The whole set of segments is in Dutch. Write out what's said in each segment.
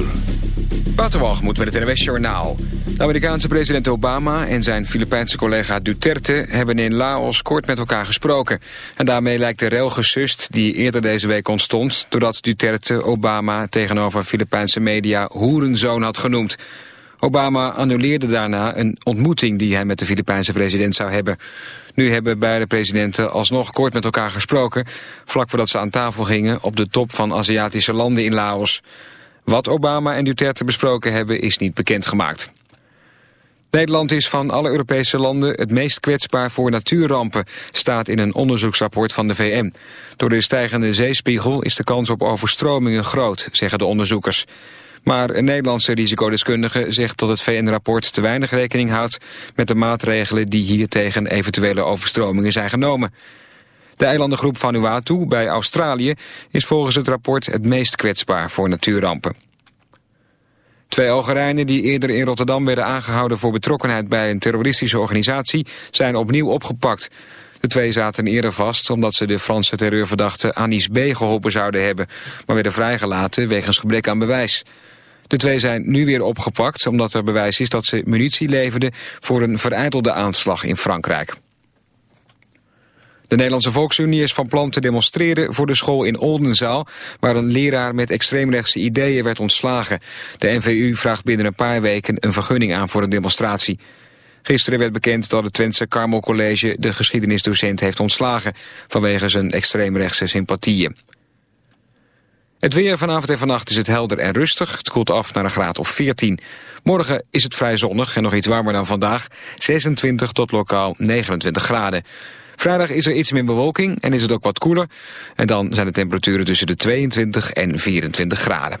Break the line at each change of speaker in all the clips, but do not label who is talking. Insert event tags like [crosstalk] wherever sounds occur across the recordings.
uur.
Waterwalgemoed met het NWS Journaal. De Amerikaanse president Obama en zijn Filipijnse collega Duterte... hebben in Laos kort met elkaar gesproken. En daarmee lijkt de rel gesust die eerder deze week ontstond... doordat Duterte Obama tegenover Filipijnse media hoerenzoon had genoemd. Obama annuleerde daarna een ontmoeting die hij met de Filipijnse president zou hebben. Nu hebben beide presidenten alsnog kort met elkaar gesproken... vlak voordat ze aan tafel gingen op de top van Aziatische landen in Laos. Wat Obama en Duterte besproken hebben is niet bekendgemaakt. Nederland is van alle Europese landen het meest kwetsbaar voor natuurrampen, staat in een onderzoeksrapport van de VN. Door de stijgende zeespiegel is de kans op overstromingen groot, zeggen de onderzoekers. Maar een Nederlandse risicodeskundige zegt dat het VN-rapport te weinig rekening houdt met de maatregelen die hier tegen eventuele overstromingen zijn genomen. De eilandengroep Vanuatu bij Australië is volgens het rapport het meest kwetsbaar voor natuurrampen. Twee Algerijnen die eerder in Rotterdam werden aangehouden voor betrokkenheid bij een terroristische organisatie zijn opnieuw opgepakt. De twee zaten eerder vast omdat ze de Franse terreurverdachte Anis B. geholpen zouden hebben, maar werden vrijgelaten wegens gebrek aan bewijs. De twee zijn nu weer opgepakt omdat er bewijs is dat ze munitie leverden voor een vereidelde aanslag in Frankrijk. De Nederlandse Volksunie is van plan te demonstreren voor de school in Oldenzaal... waar een leraar met extreemrechtse ideeën werd ontslagen. De NVU vraagt binnen een paar weken een vergunning aan voor een demonstratie. Gisteren werd bekend dat het Twentse Carmel College de geschiedenisdocent heeft ontslagen... vanwege zijn extreemrechtse sympathieën. Het weer vanavond en vannacht is het helder en rustig. Het koelt af naar een graad of 14. Morgen is het vrij zonnig en nog iets warmer dan vandaag. 26 tot lokaal 29 graden. Vrijdag is er iets meer bewolking en is het ook wat koeler. En dan zijn de temperaturen tussen de 22 en 24 graden.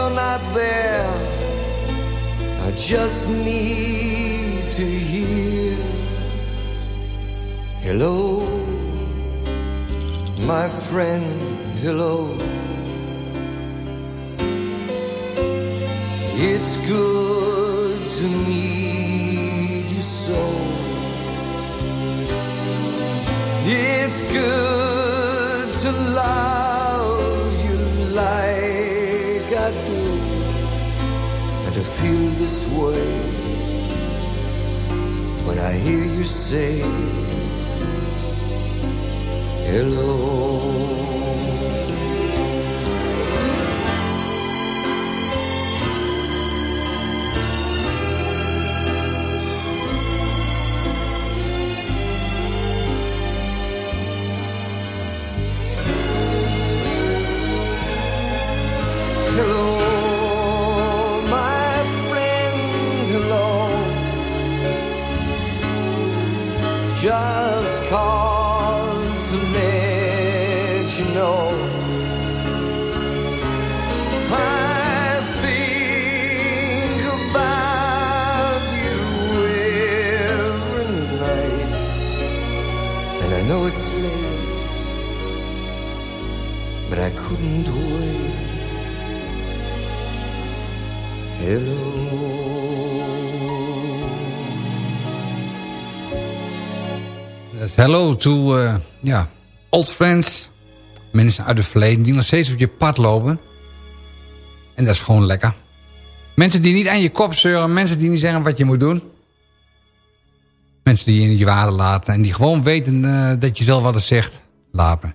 you're not there, I just need to hear hello, my friend, hello. It's good to meet you so. It's good this way when I hear you say hello. Hello, but I couldn't wait. Hello.
Hello to uh, old friends. Mensen uit het verleden die nog steeds op je pad lopen. En dat is gewoon lekker. Mensen die niet aan je kop zeuren. Mensen die niet zeggen wat je moet doen. Mensen die je in je waarde laten. En die gewoon weten uh, dat je zelf wat er zegt. Laten.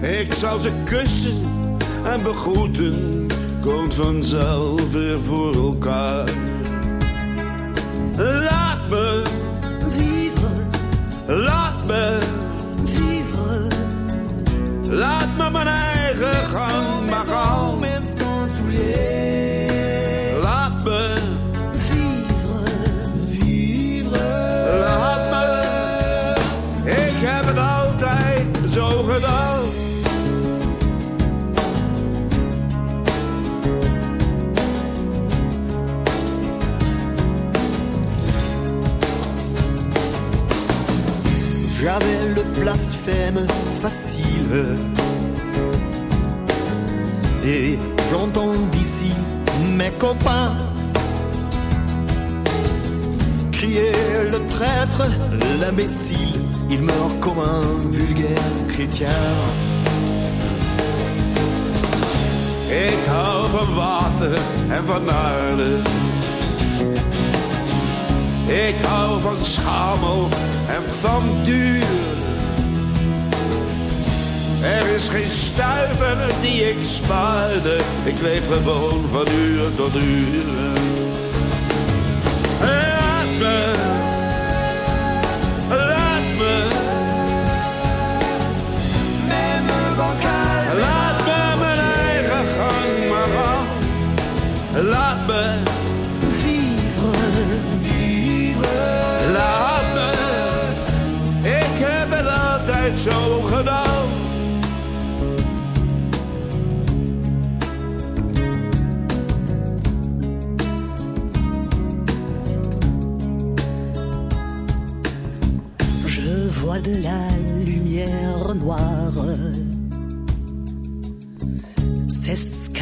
Ik zal ze kussen en begroeten, komt vanzelf weer voor elkaar. Laat me
Vivre,
Laat me,
vivre,
laat me mijn
facile. Et j'entends d'ici mes copains crier le traître, l'imbécile. Il meurt comme un vulgaire chrétien.
Ik hou van water en van aarde. Ik hou van schamel en van duur. Er is geen stuiver die ik spaarde. Ik leef gewoon van uur tot uur. Laat me, laat me. Laat me mijn eigen gang maar gaan. Laat me, laat me. Ik heb het altijd zo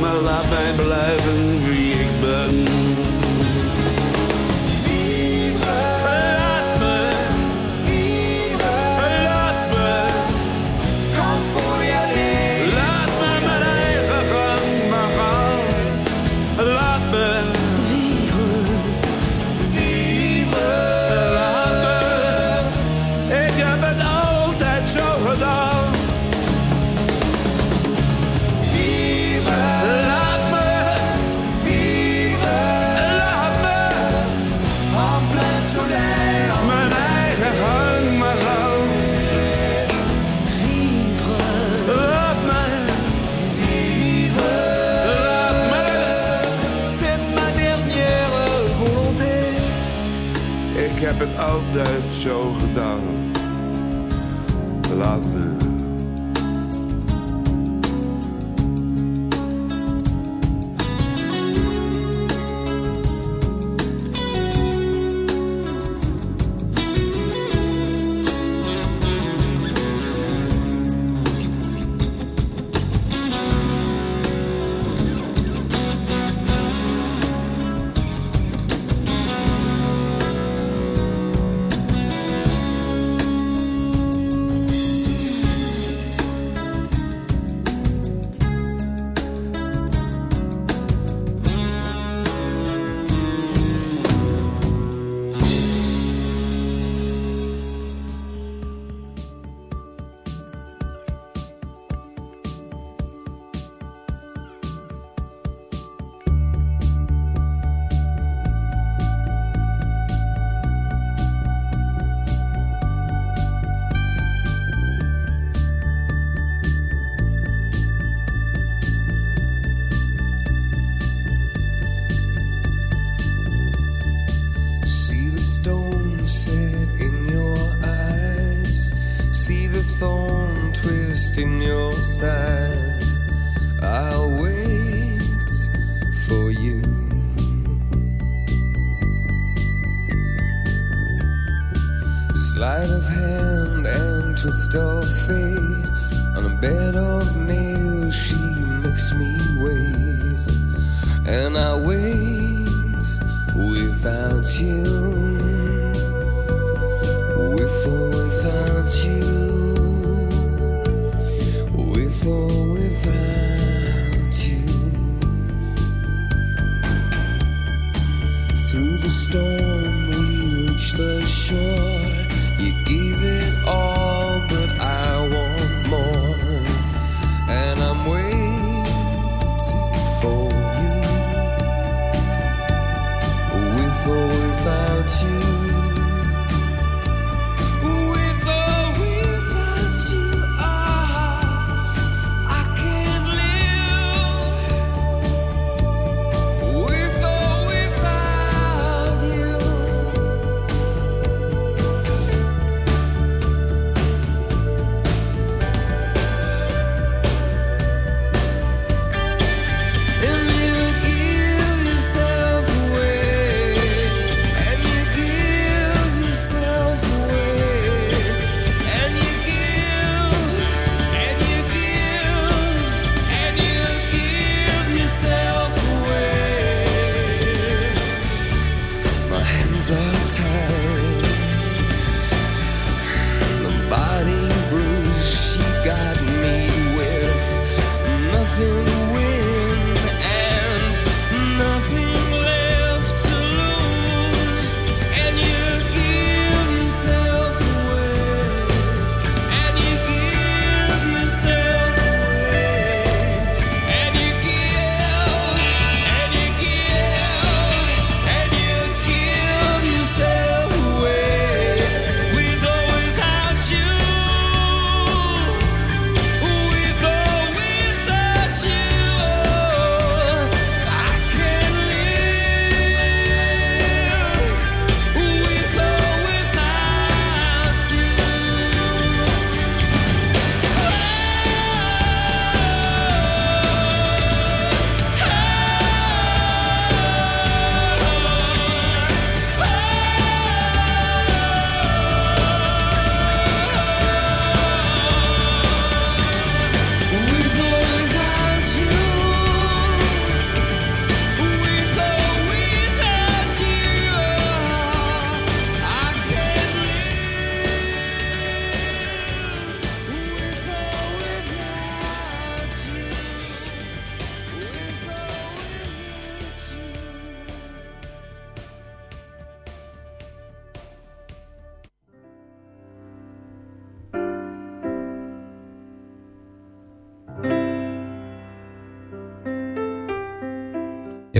Maar laat mij blijven wie ik ben. Altijd zo gedaan. Laat me.
Through the storm, we reach the shore. You gave it all,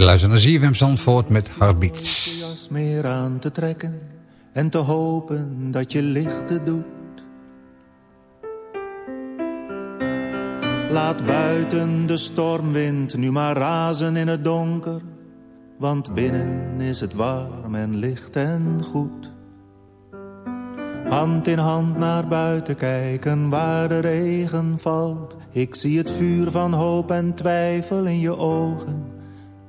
luistert naar ZFM Zandvoort met Heartbeats.
jas meer aan te trekken en te hopen dat je lichten doet. Laat buiten de stormwind nu maar razen in het donker, want binnen is het warm en licht en goed. Hand in hand naar buiten kijken waar de regen valt. Ik zie het vuur van hoop en twijfel in je ogen.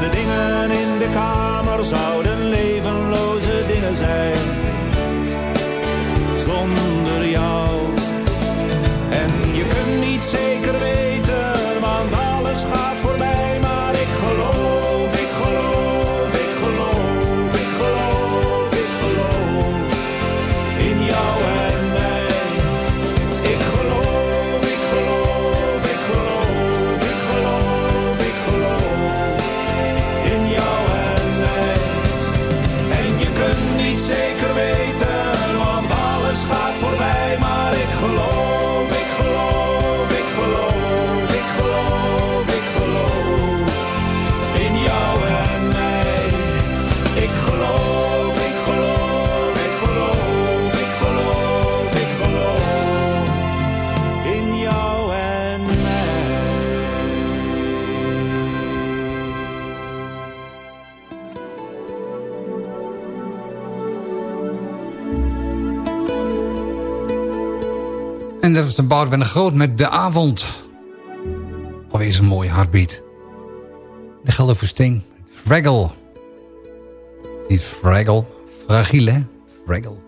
De dingen in de kamer zouden levenloze dingen zijn. Zonder jou. En je kunt niet zeker weten, want alles gaat voorbij.
Dat was de Boudewijn de Groot met De Avond. Alweer een mooie heartbeat. De geldt voor Sting. Fraggle. Niet Fraggle. Fragiel, hè? Fraggle.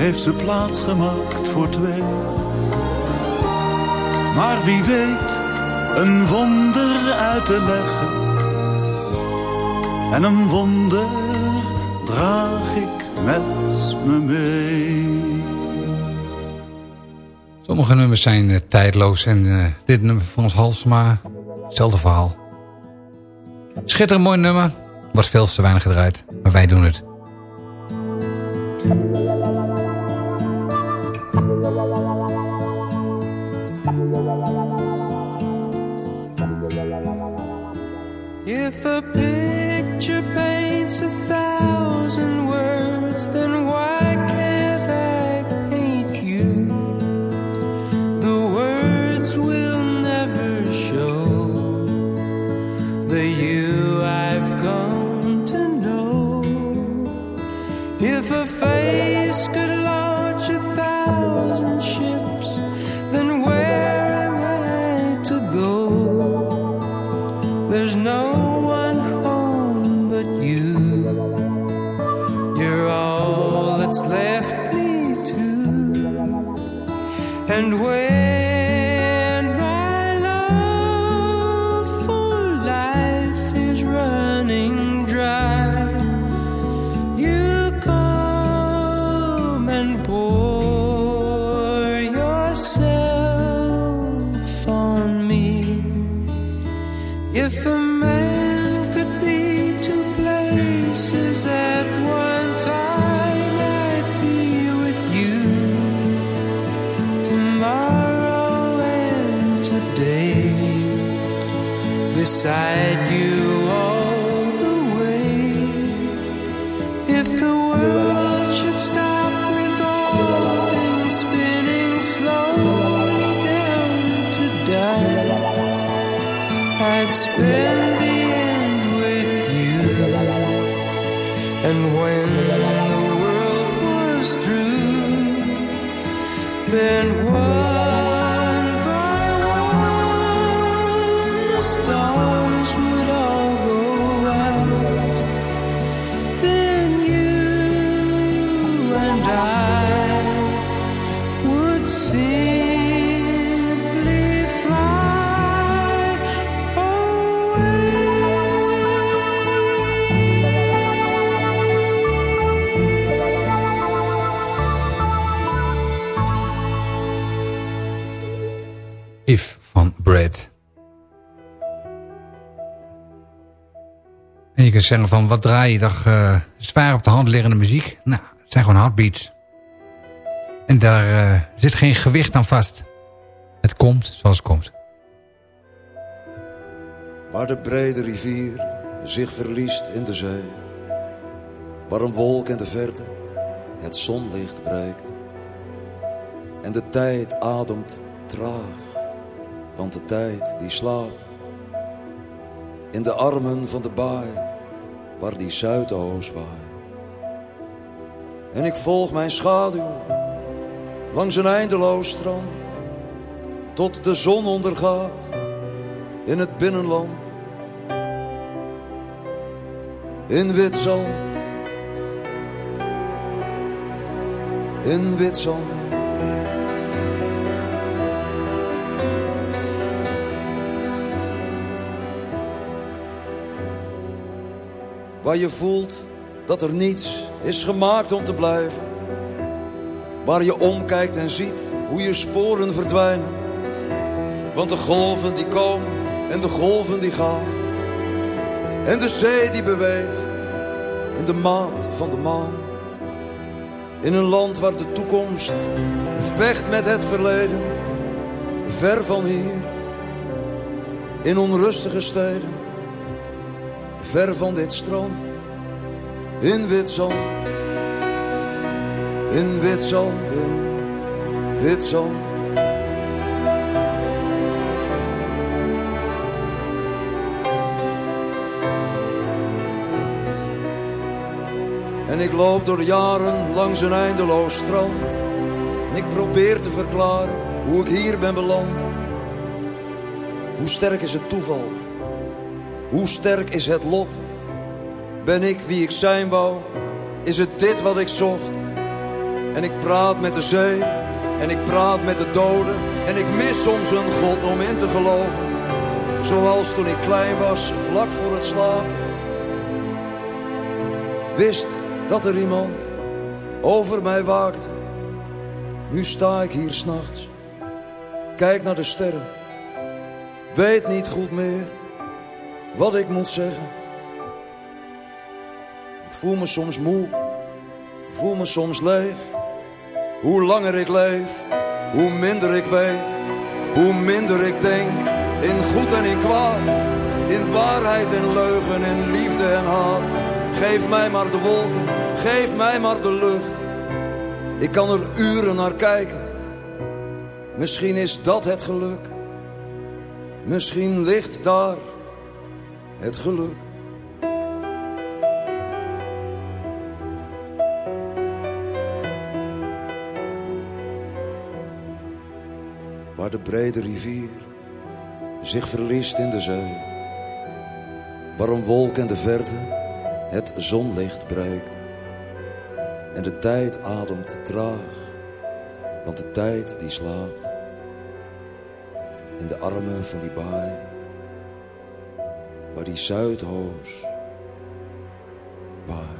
heeft ze plaats gemaakt voor twee. Maar wie weet een wonder uit te leggen. En een wonder draag ik met me mee.
Sommige nummers zijn uh, tijdloos en uh, dit nummer van ons Halsema, hetzelfde verhaal. Schitterend mooi nummer, was veel te weinig gedraaid, maar wij doen het.
If a picture paints a thousand words, then for
Kunt zeggen van, wat draai je toch uh, zwaar op de hand liggende muziek? Nou, het zijn gewoon heartbeats. En daar uh, zit geen gewicht aan vast. Het komt zoals het komt.
Waar de brede rivier zich verliest in de zee. Waar een wolk in de verte het zonlicht breekt. En de tijd ademt traag, want de tijd die slaapt. In de armen van de baai, waar die zuidoost waait. En ik volg mijn schaduw langs een eindeloos strand. Tot de zon ondergaat in het binnenland. In wit zand. In wit zand. Waar je voelt dat er niets is gemaakt om te blijven. Waar je omkijkt en ziet hoe je sporen verdwijnen. Want de golven die komen en de golven die gaan. En de zee die beweegt in de maat van de maan. In een land waar de toekomst vecht met het verleden. Ver van hier. In onrustige steden. Ver van dit strand. In wit zand. In wit zand, in wit zand. En ik loop door jaren langs een eindeloos strand. En ik probeer te verklaren hoe ik hier ben beland. Hoe sterk is het toeval? Hoe sterk is het lot? Ben ik wie ik zijn wou? Is het dit wat ik zocht? En ik praat met de zee en ik praat met de doden. En ik mis soms een God om in te geloven. Zoals toen ik klein was, vlak voor het slapen. Wist dat er iemand over mij waakte. Nu sta ik hier s'nachts, kijk naar de sterren. Weet niet goed meer wat ik moet zeggen. Ik voel me soms moe, voel me soms leeg. Hoe langer ik leef, hoe minder ik weet. Hoe minder ik denk, in goed en in kwaad. In waarheid en leugen, in liefde en haat. Geef mij maar de wolken, geef mij maar de lucht. Ik kan er uren naar kijken. Misschien is dat het geluk. Misschien ligt daar het geluk. Waar de brede rivier zich verliest in de zee. Waar een wolk in de verte het zonlicht breekt. En de tijd ademt traag, want de tijd die slaapt. In de armen van die baai, waar die Zuidhoos waait.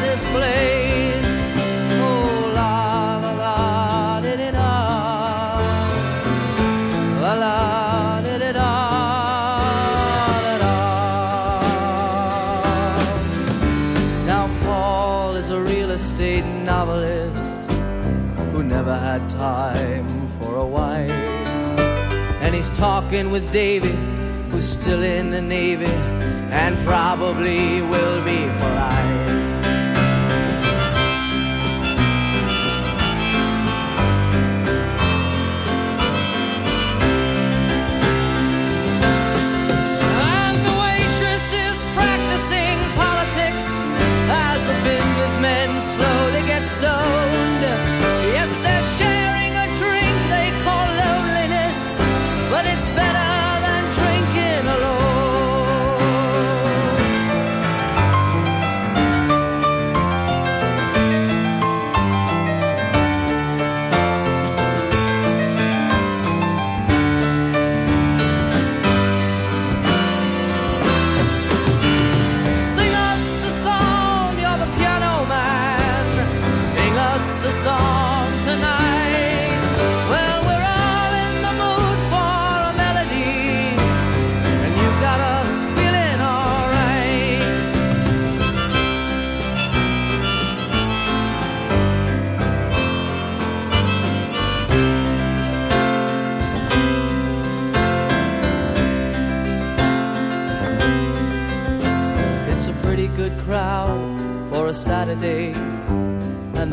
this place. Oh, la la la, did it. La la, did it. It all. Now, Paul is a real estate novelist who never had time for a wife. And he's talking with David, who's still in the Navy and probably will be for life.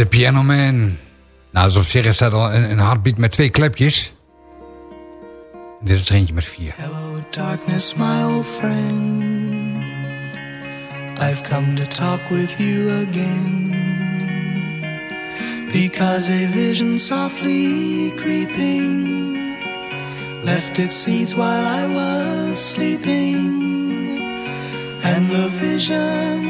De Piano Man. Nou, dus op zich is al een, een heartbeat met twee klepjes. Dit is er eentje met vier.
Hello, darkness, my old friend. I've come to talk with you again. Because a vision softly creeping left its seeds while I was sleeping. And the vision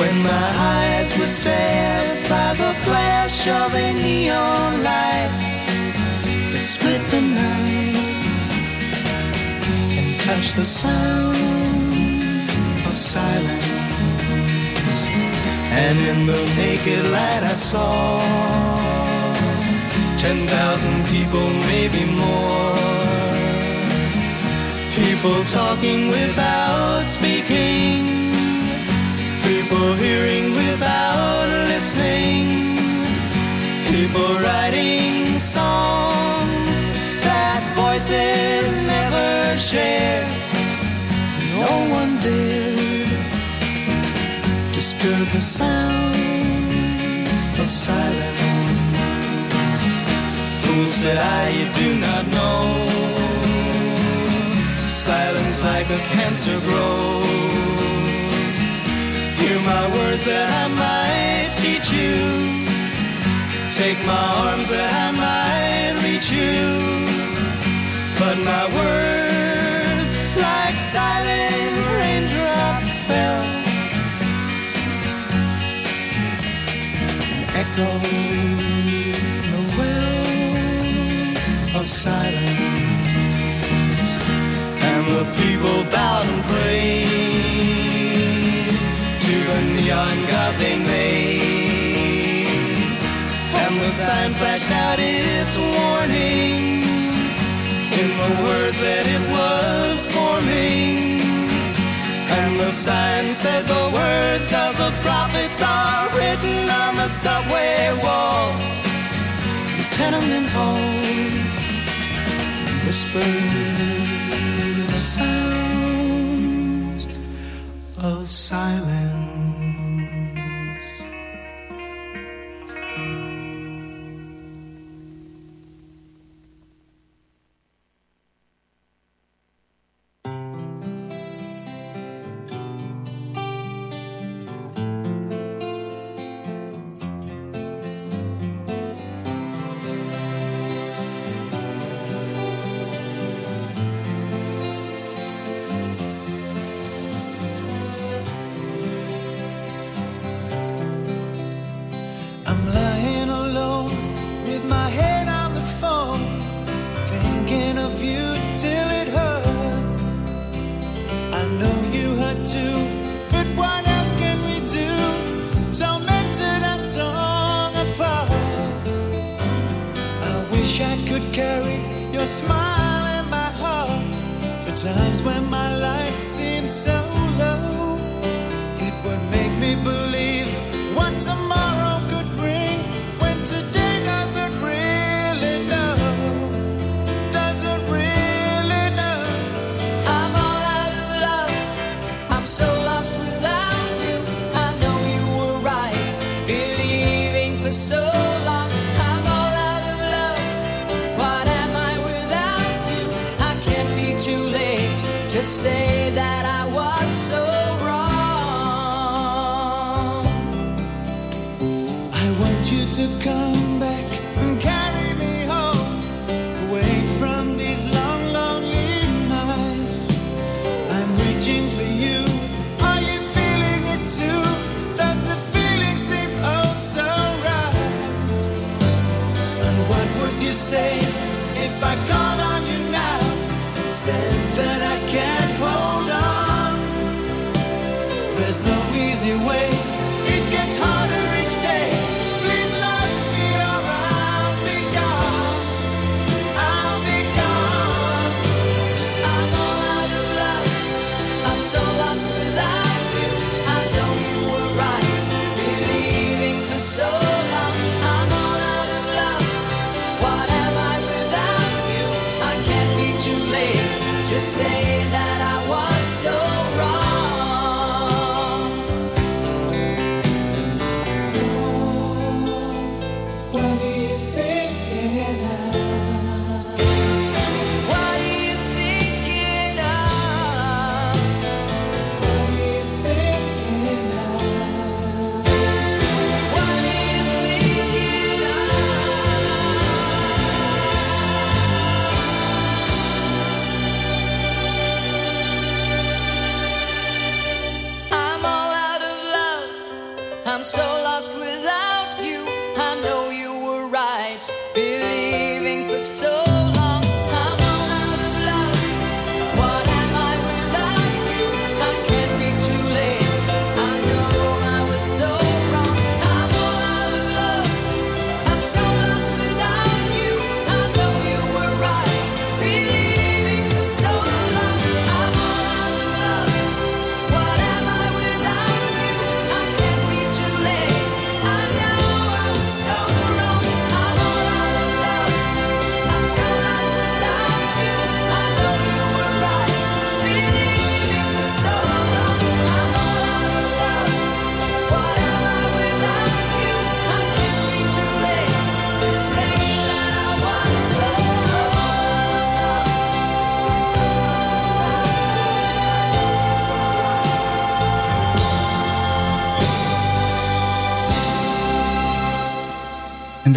When my eyes were stabbed by the flash of a neon light that split the night and touched the sound of silence. And in the naked light I saw ten thousand people, maybe more. People talking without speaking. People hearing without listening. People writing songs that voices never share. No one dared disturb the sound of silence. Fool said I, you do not know. Silence like a cancer grows. Hear my words that I might teach you. Take my arms that I might reach you. But my words, like silent raindrops, fell. Echoed the wells of silence. The people bowed and prayed to the neon god they made. And the sign flashed out its warning in the words that it was forming. And the sign said the words of the prophets are written on the subway walls, the tenement halls, whispered of silence.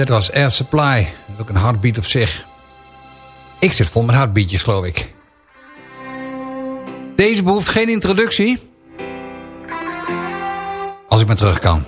Het was
Air Supply. Ook een heartbeat op zich. Ik zit vol met heartbeatjes, geloof ik. Deze behoeft geen introductie. Als ik maar terug kan.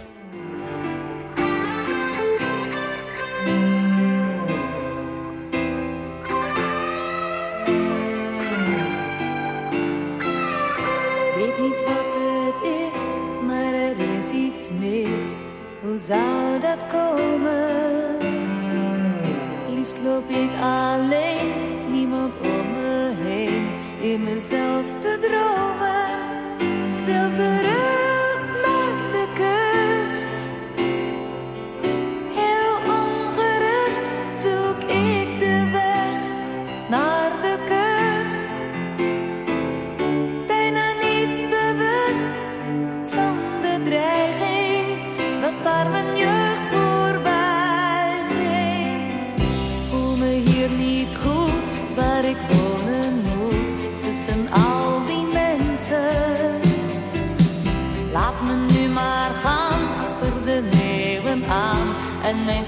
en mijn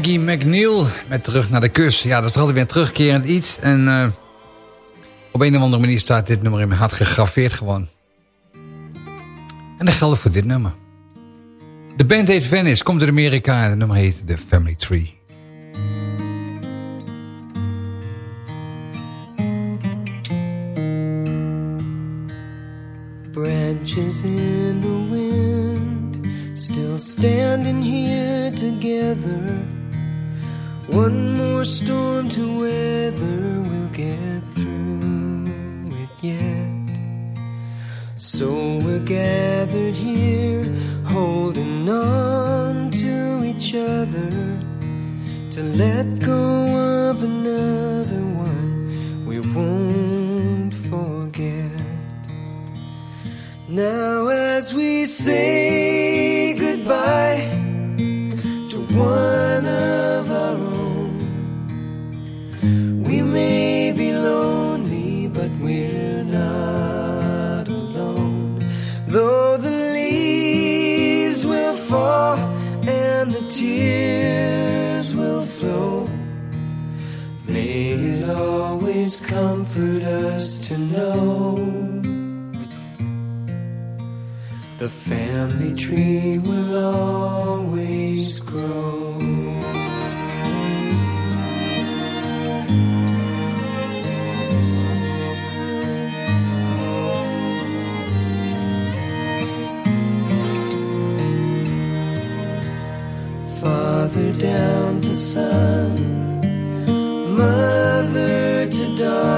Maggie McNeil met Terug naar de Kus. Ja, dat is altijd weer terugkerend iets. En eh, op een of andere manier staat dit nummer in mijn hart gegraveerd gewoon. En dat geldt voor dit nummer. De band heet Venice, komt uit Amerika en het nummer heet The Family Tree.
Branches in the wind Still standing here together One more storm to weather, we'll get through it yet. So we're gathered here, holding on
to each other to let go of another one we won't forget. Now, as we sing. Family tree will always grow. Father down to son, mother to daughter,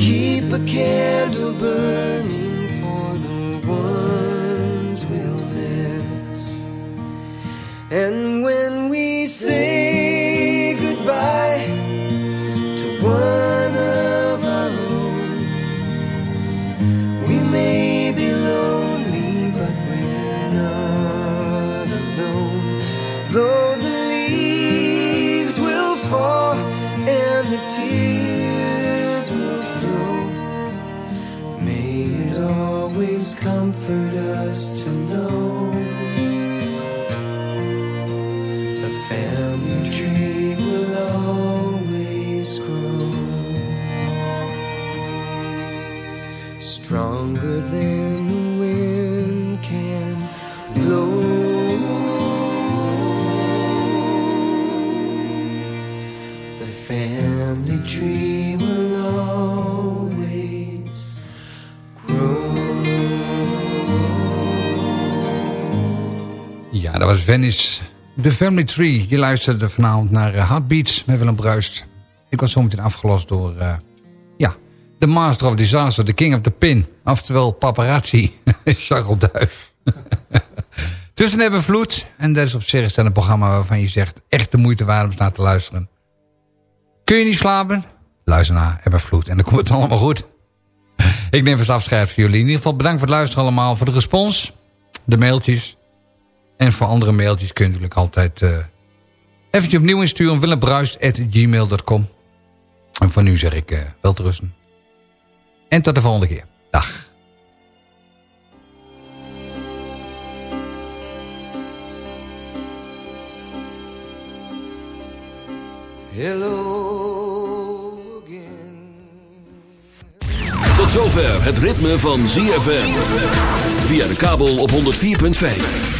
keep a candle burning for the ones we'll miss. And when we say goodbye to one of our own, we may be lonely, but we're not alone. Though the leaves will fall and the tears always comfort us to know.
Ja, dat was Venice. The Family Tree. Je luisterde vanavond naar uh, Heartbeats met Willem Bruist. Ik was zometeen afgelost door... Uh, ja, The Master of Disaster, The King of the Pin. Oftewel paparazzi, [laughs] Charles. [laughs] Tussen hebben vloed. En dat is op zich een programma waarvan je zegt... echt de moeite waard om naar te luisteren. Kun je niet slapen? Luister naar Ebbe Vloed. En dan komt het allemaal goed. [laughs] Ik neem vast afscheid voor jullie. In ieder geval bedankt voor het luisteren allemaal. Voor de respons. De mailtjes. En voor andere mailtjes kun je natuurlijk altijd... Uh, eventjes opnieuw insturen. willembruist.gmail.com En voor nu zeg ik uh, wel te rusten. En tot de volgende keer. Dag.
Hello
Tot zover het ritme van ZFM. Via de kabel op 104.5.